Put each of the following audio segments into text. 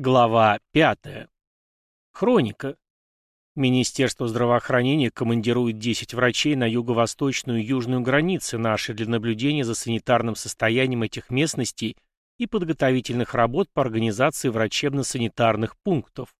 Глава 5. Хроника. Министерство здравоохранения командирует 10 врачей на юго-восточную и южную границы нашей для наблюдения за санитарным состоянием этих местностей и подготовительных работ по организации врачебно-санитарных пунктов.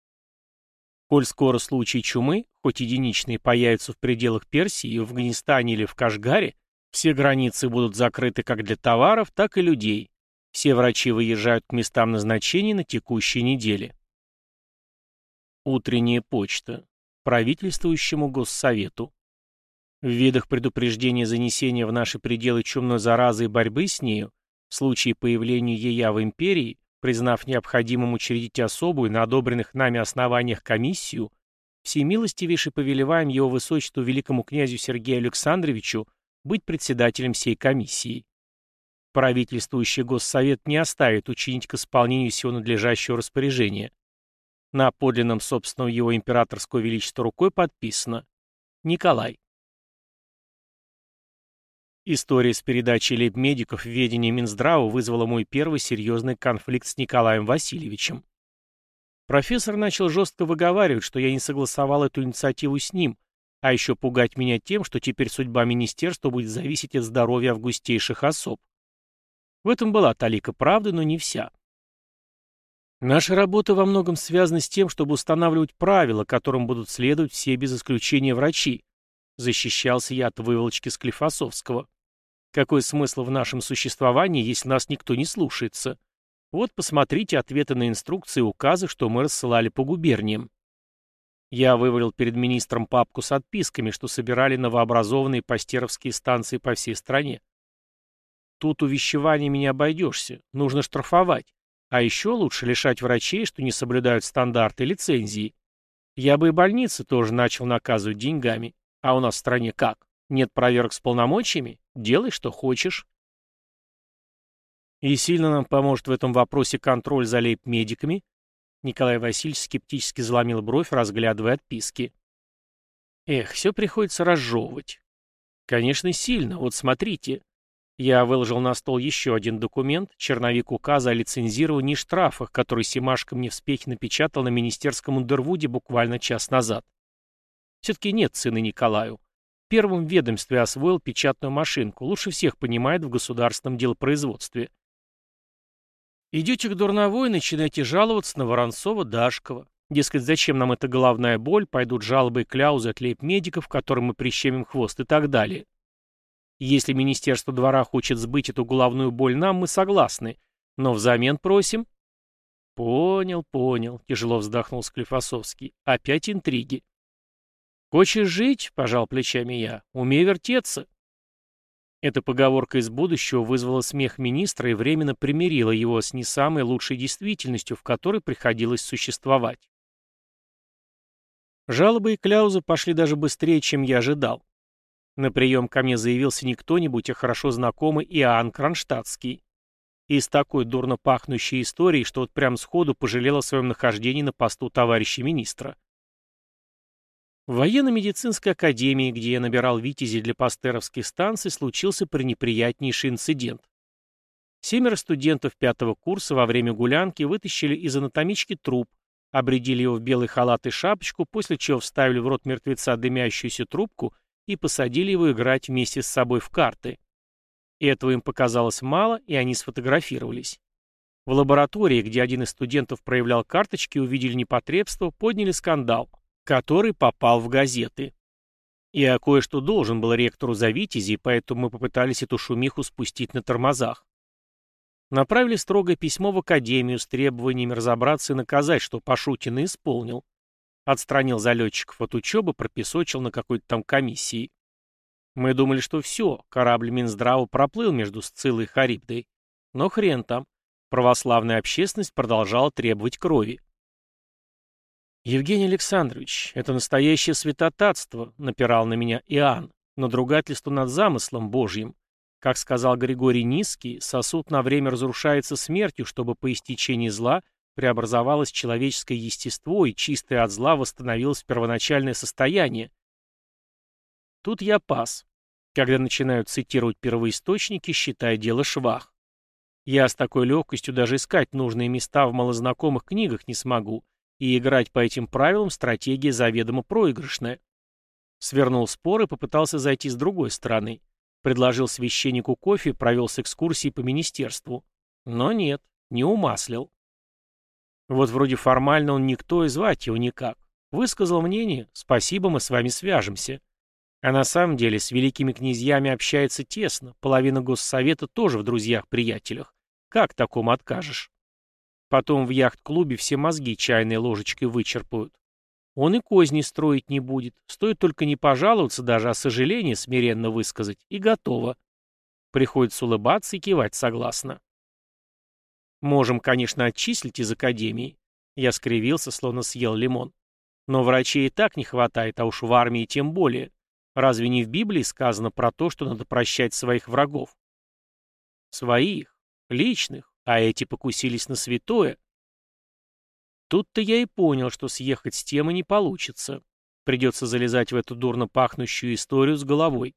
Коль скоро случаи чумы, хоть единичные, появятся в пределах Персии, в Афганистане или в Кашгаре, все границы будут закрыты как для товаров, так и людей, все врачи выезжают к местам назначения на текущей неделе. Утренняя почта. Правительствующему Госсовету. В видах предупреждения занесения в наши пределы чумной заразы и борьбы с нею, в случае появления ея в империи, признав необходимым учредить особую на одобренных нами основаниях комиссию, всемилостивейше повелеваем его высочеству великому князю Сергею Александровичу быть председателем всей комиссии. Правительствующий Госсовет не оставит учинить к исполнению всего надлежащего распоряжения. На подлинном собственного его императорского величества рукой подписано Николай. История с передачей лейб-медиков в ведение Минздрава вызвала мой первый серьезный конфликт с Николаем Васильевичем. Профессор начал жестко выговаривать, что я не согласовал эту инициативу с ним, а еще пугать меня тем, что теперь судьба министерства будет зависеть от здоровья августейших особ. В этом была талика правды, но не вся. Наша работа во многом связана с тем, чтобы устанавливать правила, которым будут следовать все без исключения врачи. Защищался я от выволочки Склифосовского. Какой смысл в нашем существовании, если нас никто не слушается? Вот посмотрите ответы на инструкции и указы, что мы рассылали по губерниям. Я вывалил перед министром папку с отписками, что собирали новообразованные пастеровские станции по всей стране. Тут увещеваниями не обойдешься, нужно штрафовать. А еще лучше лишать врачей, что не соблюдают стандарты лицензии. Я бы и больницы тоже начал наказывать деньгами. А у нас в стране как? Нет проверок с полномочиями? Делай, что хочешь. И сильно нам поможет в этом вопросе контроль за лейб-медиками? Николай Васильевич скептически заломил бровь, разглядывая отписки. Эх, все приходится разжевывать. Конечно, сильно. Вот смотрите. Я выложил на стол еще один документ, черновик указа о лицензировании и штрафах, который Симашко мне в спехе напечатал на министерском Ундервуде буквально час назад. Все-таки нет сына Николаю. В первом ведомстве освоил печатную машинку, лучше всех понимает в государственном делопроизводстве. Идете к Дурновой и начинаете жаловаться на Воронцова-Дашкова. Дескать, зачем нам эта головная боль, пойдут жалобы и кляузы от лейб-медиков, которым мы прищемим хвост и так далее. Если Министерство двора хочет сбыть эту головную боль нам, мы согласны. Но взамен просим... Понял, понял, тяжело вздохнул Склифосовский. Опять интриги. Хочешь жить, пожал плечами я, умей вертеться. Эта поговорка из будущего вызвала смех министра и временно примирила его с не самой лучшей действительностью, в которой приходилось существовать. Жалобы и кляузы пошли даже быстрее, чем я ожидал. На прием ко мне заявился не кто-нибудь, а хорошо знакомый Иоанн Кронштадтский. И с такой дурно пахнущей историей, что вот прям сходу пожалел о своем нахождении на посту товарища министра. В военно-медицинской академии, где я набирал витязи для пастеровских станций, случился пренеприятнейший инцидент. Семеро студентов пятого курса во время гулянки вытащили из анатомички труп, обредили его в белый халат и шапочку, после чего вставили в рот мертвеца дымящуюся трубку и посадили его играть вместе с собой в карты. Этого им показалось мало, и они сфотографировались. В лаборатории, где один из студентов проявлял карточки, увидели непотребство, подняли скандал, который попал в газеты. Я кое-что должен был ректору за Витязи, поэтому мы попытались эту шумиху спустить на тормозах. Направили строгое письмо в академию с требованиями разобраться и наказать, что Пашутин исполнил. Отстранил залетчиков от учебы, пропесочил на какой-то там комиссии. Мы думали, что все, корабль Минздрава проплыл между Сцилой и Харибдой. Но хрен там. Православная общественность продолжала требовать крови. «Евгений Александрович, это настоящее святотатство», — напирал на меня Иоанн, надругательство над замыслом Божьим. Как сказал Григорий Низкий, сосуд на время разрушается смертью, чтобы по истечении зла преобразовалось человеческое естество и чистое от зла восстановилось в первоначальное состояние. Тут я пас. Когда начинают цитировать первоисточники, считая дело швах. Я с такой легкостью даже искать нужные места в малознакомых книгах не смогу, и играть по этим правилам стратегия заведомо проигрышная. Свернул спор и попытался зайти с другой стороны. Предложил священнику кофе провел с экскурсией по министерству. Но нет, не умаслил. Вот вроде формально он никто и звать его никак. Высказал мнение, спасибо, мы с вами свяжемся. А на самом деле с великими князьями общается тесно, половина госсовета тоже в друзьях-приятелях. Как такому откажешь? Потом в яхт-клубе все мозги чайной ложечкой вычерпают. Он и козни строить не будет, стоит только не пожаловаться даже, а сожаление смиренно высказать, и готово. Приходится улыбаться и кивать согласно. Можем, конечно, отчислить из академии. Я скривился, словно съел лимон. Но врачей и так не хватает, а уж в армии тем более. Разве не в Библии сказано про то, что надо прощать своих врагов? Своих, личных, а эти покусились на святое. Тут-то я и понял, что съехать с темы не получится. Придется залезать в эту дурно пахнущую историю с головой.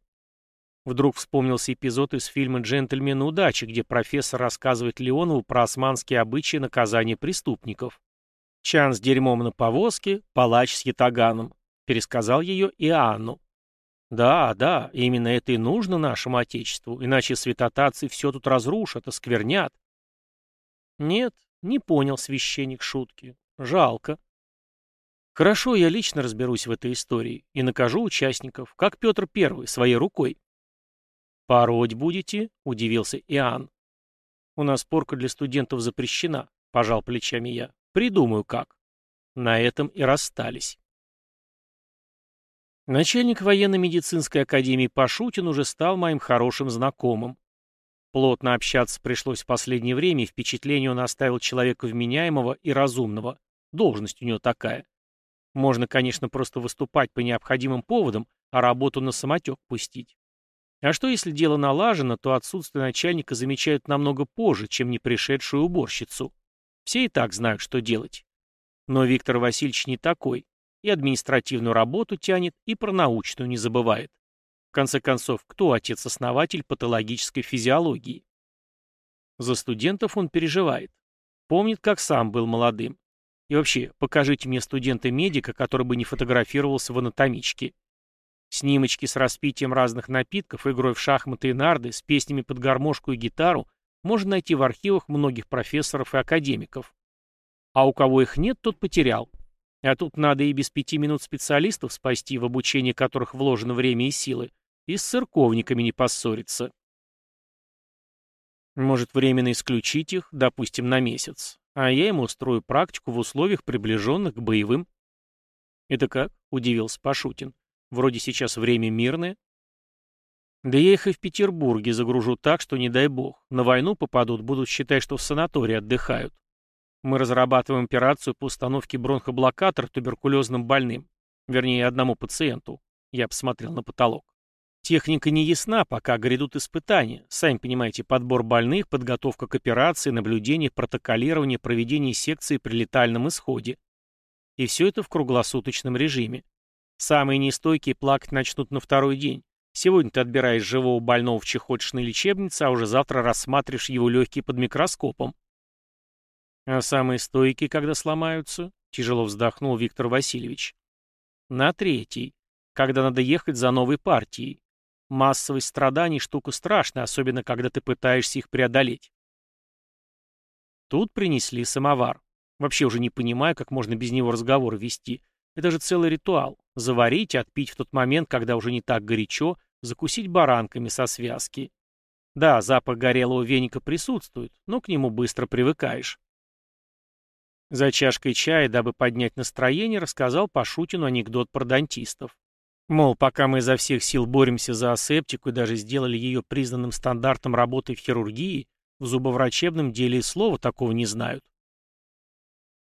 Вдруг вспомнился эпизод из фильма «Джентльмены удачи», где профессор рассказывает Леонову про османские обычаи наказания преступников. «Чан с дерьмом на повозке, палач с ятаганом», — пересказал ее Иоанну. Да, да, именно это и нужно нашему Отечеству, иначе святотатцы все тут разрушат, осквернят. Нет, не понял священник шутки. Жалко. Хорошо, я лично разберусь в этой истории и накажу участников, как Петр Первый, своей рукой. «Пороть будете?» — удивился Иоанн. «У нас порка для студентов запрещена», — пожал плечами я. «Придумаю как». На этом и расстались. Начальник военно-медицинской академии Пашутин уже стал моим хорошим знакомым. Плотно общаться пришлось в последнее время, и впечатление он оставил человека вменяемого и разумного. Должность у него такая. Можно, конечно, просто выступать по необходимым поводам, а работу на самотек пустить. А что, если дело налажено, то отсутствие начальника замечают намного позже, чем не пришедшую уборщицу. Все и так знают, что делать. Но Виктор Васильевич не такой. И административную работу тянет, и про научную не забывает. В конце концов, кто отец-основатель патологической физиологии? За студентов он переживает. Помнит, как сам был молодым. И вообще, покажите мне студента-медика, который бы не фотографировался в анатомичке. Снимочки с распитием разных напитков, игрой в шахматы и нарды, с песнями под гармошку и гитару можно найти в архивах многих профессоров и академиков. А у кого их нет, тот потерял. А тут надо и без пяти минут специалистов спасти, в обучение которых вложено время и силы, и с церковниками не поссориться. Может, временно исключить их, допустим, на месяц, а я ему устрою практику в условиях, приближенных к боевым. «Это как?» — удивился Пашутин. «Вроде сейчас время мирное». «Да я их и в Петербурге загружу так, что не дай бог. На войну попадут, будут считать, что в санатории отдыхают. Мы разрабатываем операцию по установке бронхоблокатора туберкулезным больным. Вернее, одному пациенту. Я посмотрел на потолок. Техника не ясна, пока грядут испытания. Сами понимаете, подбор больных, подготовка к операции, наблюдение, протоколирование, проведение секции при летальном исходе. И все это в круглосуточном режиме. Самые нестойкие плакать начнут на второй день. Сегодня ты отбираешь живого больного в чехоточной лечебнице, а уже завтра рассматриваешь его легкие под микроскопом. А самые стойкие, когда сломаются? Тяжело вздохнул Виктор Васильевич. На третий. Когда надо ехать за новой партией. Массовость страданий штука страшная, особенно когда ты пытаешься их преодолеть. Тут принесли самовар. Вообще уже не понимаю, как можно без него разговор вести. Это же целый ритуал. Заварить, отпить в тот момент, когда уже не так горячо, закусить баранками со связки. Да, запах горелого веника присутствует, но к нему быстро привыкаешь. За чашкой чая, дабы поднять настроение, рассказал Пашутину анекдот про дантистов. Мол, пока мы изо всех сил боремся за асептику и даже сделали ее признанным стандартом работы в хирургии, в зубоврачебном деле и слова такого не знают.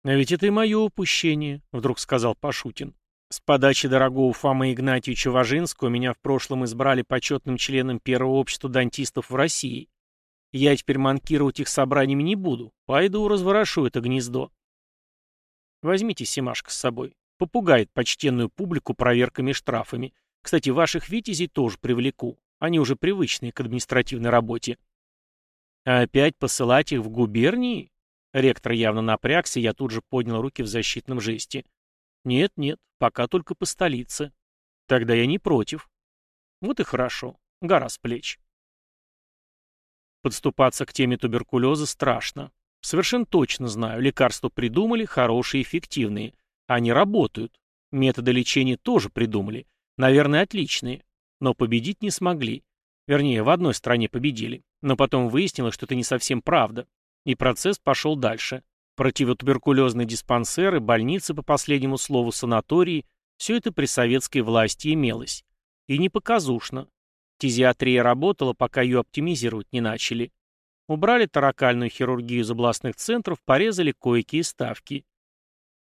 «А ведь это и мое упущение», — вдруг сказал Пашутин. «С подачи дорогого Фомы Игнатьевича Важинского меня в прошлом избрали почетным членом Первого общества дантистов в России. Я теперь манкировать их собраниями не буду, пойду разворошу это гнездо». Возьмите Семашка с собой. Попугает почтенную публику проверками и штрафами. Кстати, ваших витязей тоже привлеку. Они уже привычные к административной работе. А опять посылать их в губернии? Ректор явно напрягся, я тут же поднял руки в защитном жесте. Нет, нет, пока только по столице. Тогда я не против. Вот и хорошо. Гора с плеч. Подступаться к теме туберкулеза страшно. Совершенно точно знаю, лекарства придумали, хорошие, эффективные. Они работают. Методы лечения тоже придумали. Наверное, отличные. Но победить не смогли. Вернее, в одной стране победили. Но потом выяснилось, что это не совсем правда. И процесс пошел дальше. Противотуберкулезные диспансеры, больницы, по последнему слову, санатории – все это при советской власти имелось. И не показушно. Тизиатрия работала, пока ее оптимизировать не начали. Убрали таракальную хирургию из областных центров, порезали койки и ставки.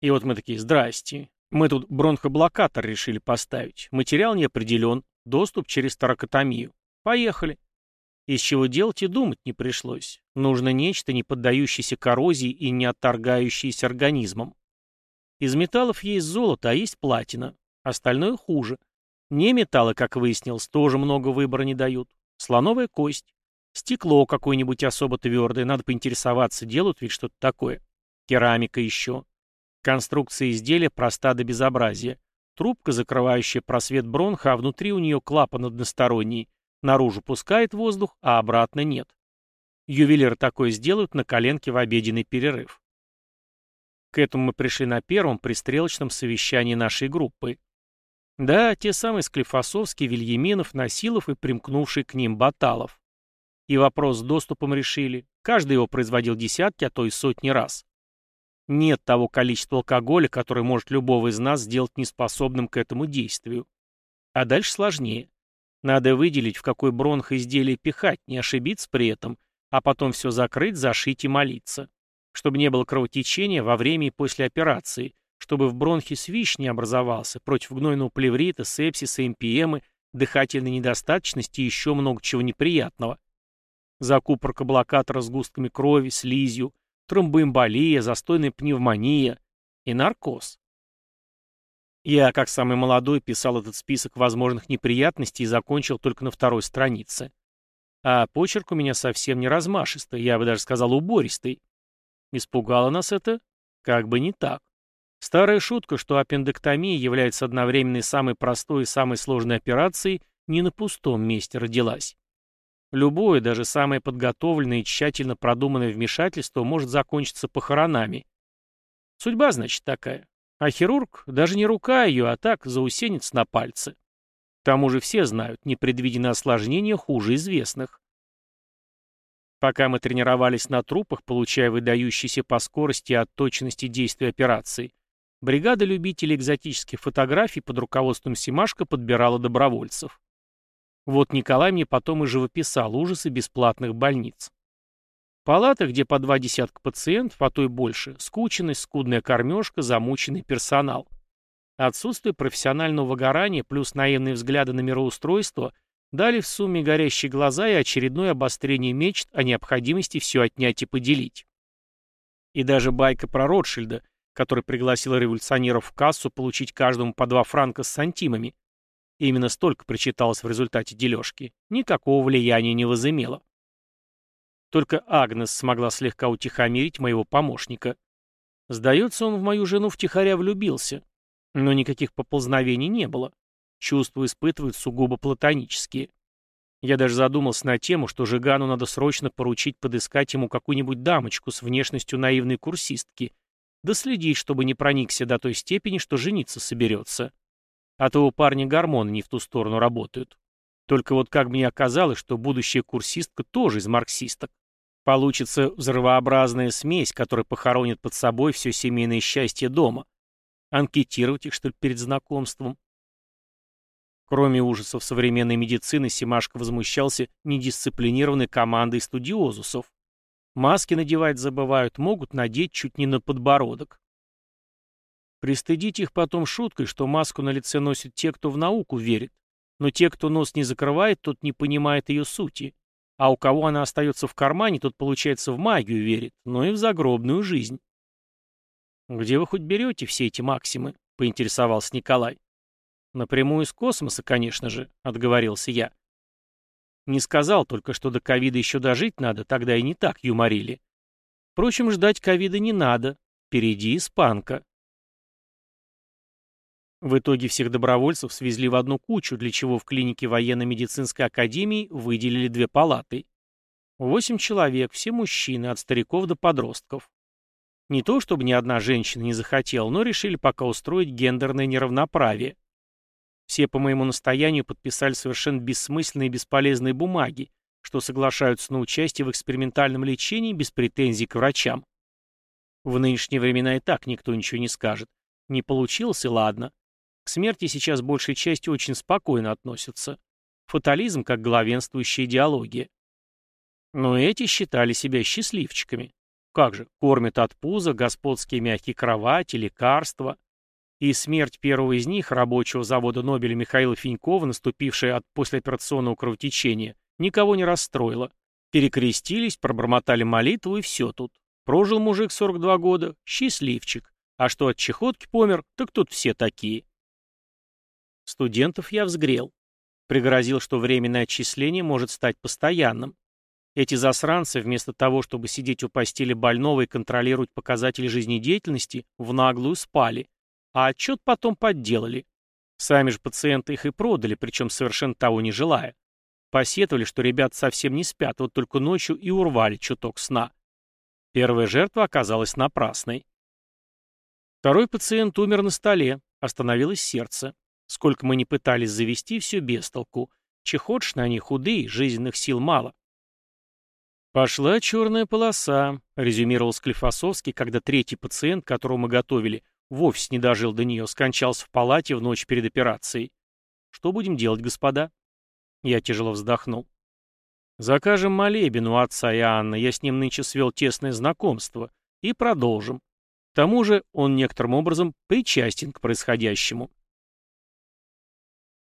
И вот мы такие, здрасте. Мы тут бронхоблокатор решили поставить. Материал не определен, доступ через таракотомию. Поехали. Из чего делать и думать не пришлось. Нужно нечто, не поддающееся коррозии и не отторгающееся организмом. Из металлов есть золото, а есть платина. Остальное хуже. Не металлы, как выяснилось, тоже много выбора не дают. Слоновая кость. Стекло какое-нибудь особо твердое, надо поинтересоваться, делают ведь что-то такое. Керамика еще. Конструкция изделия проста до безобразия. Трубка, закрывающая просвет бронха, а внутри у нее клапан односторонний. Наружу пускает воздух, а обратно нет. Ювелиры такое сделают на коленке в обеденный перерыв. К этому мы пришли на первом пристрелочном совещании нашей группы. Да, те самые Склифосовские, Вильяминов, Насилов и примкнувший к ним Баталов. И вопрос с доступом решили. Каждый его производил десятки, а то и сотни раз. Нет того количества алкоголя, которое может любого из нас сделать неспособным к этому действию. А дальше сложнее. Надо выделить, в какой бронх изделие пихать, не ошибиться при этом, а потом все закрыть, зашить и молиться. Чтобы не было кровотечения во время и после операции, чтобы в бронхе свищ не образовался, против гнойного плеврита, сепсиса, эмпиемы, дыхательной недостаточности и еще много чего неприятного. Закупорка блокатора с густками крови, слизью, тромбоэмболия, застойная пневмония и наркоз. Я, как самый молодой, писал этот список возможных неприятностей и закончил только на второй странице. А почерк у меня совсем не размашистый, я бы даже сказал убористый. Испугало нас это? Как бы не так. Старая шутка, что аппендэктомия является одновременно самой простой и самой сложной операцией, не на пустом месте родилась. Любое, даже самое подготовленное и тщательно продуманное вмешательство может закончиться похоронами. Судьба, значит, такая. А хирург даже не рука ее, а так заусенец на пальце. К тому же все знают, непредвиденные осложнения хуже известных. Пока мы тренировались на трупах, получая выдающиеся по скорости и точности действия операции, бригада любителей экзотических фотографий под руководством Симашко подбирала добровольцев. Вот Николай мне потом и живописал ужасы бесплатных больниц. Палаты, где по два десятка пациентов, а то и больше, скученность, скудная кормежка, замученный персонал. Отсутствие профессионального выгорания плюс наивные взгляды на мироустройство дали в сумме горящие глаза и очередное обострение мечт о необходимости все отнять и поделить. И даже байка про Ротшильда, который пригласил революционеров в кассу получить каждому по два франка с сантимами. именно столько причиталось в результате дележки. Никакого влияния не возымело. Только Агнес смогла слегка утихомирить моего помощника. Сдается, он в мою жену втихаря влюбился. Но никаких поползновений не было. Чувства испытывают сугубо платонические. Я даже задумался на тему, что Жигану надо срочно поручить подыскать ему какую-нибудь дамочку с внешностью наивной курсистки, да следить, чтобы не проникся до той степени, что жениться соберется. А то у парня гормоны не в ту сторону работают. Только вот как мне оказалось, что будущая курсистка тоже из марксисток. Получится взрывообразная смесь, которая похоронит под собой все семейное счастье дома. Анкетировать их, что ли, перед знакомством? Кроме ужасов современной медицины, Симашко возмущался недисциплинированной командой студиозусов. Маски надевать забывают, могут надеть чуть не на подбородок. Пристыдить их потом шуткой, что маску на лице носят те, кто в науку верит. Но те, кто нос не закрывает, тот не понимает ее сути. А у кого она остается в кармане, тот, получается, в магию верит, но и в загробную жизнь. «Где вы хоть берете все эти максимы?» — поинтересовался Николай. «Напрямую из космоса, конечно же», — отговорился я. Не сказал только, что до ковида еще дожить надо, тогда и не так юморили. Впрочем, ждать ковида не надо. Впереди испанка. В итоге всех добровольцев свезли в одну кучу, для чего в клинике военно-медицинской академии выделили две палаты. Восемь человек, все мужчины, от стариков до подростков. Не то, чтобы ни одна женщина не захотела, но решили пока устроить гендерное неравноправие. Все по моему настоянию подписали совершенно бессмысленные и бесполезные бумаги, что соглашаются на участие в экспериментальном лечении без претензий к врачам. В нынешние времена и так никто ничего не скажет. Не получилось, и ладно. Смерти сейчас большей частью очень спокойно относятся. Фатализм как главенствующая идеология. Но эти считали себя счастливчиками. Как же, кормят от пуза, господские мягкие кровати, лекарства. И смерть первого из них, рабочего завода Нобеля Михаила Финькова, наступившая от послеоперационного кровотечения, никого не расстроила. Перекрестились, пробормотали молитву и все тут. Прожил мужик 42 года, счастливчик. А что от чехотки помер, так тут все такие. Студентов я взгрел. Пригрозил, что временное отчисление может стать постоянным. Эти засранцы, вместо того, чтобы сидеть у постели больного и контролировать показатели жизнедеятельности, в наглую спали. А отчет потом подделали. Сами же пациенты их и продали, причем совершенно того не желая. Посетовали, что ребят совсем не спят, вот только ночью и урвали чуток сна. Первая жертва оказалась напрасной. Второй пациент умер на столе, остановилось сердце. Сколько мы не пытались завести, все без толку. Чехотшны они худые, жизненных сил мало. «Пошла черная полоса», — резюмировал Склифосовский, когда третий пациент, которого мы готовили, вовсе не дожил до нее, скончался в палате в ночь перед операцией. «Что будем делать, господа?» Я тяжело вздохнул. «Закажем молебен у отца и Анны, я с ним нынче свел тесное знакомство, и продолжим. К тому же он некоторым образом причастен к происходящему».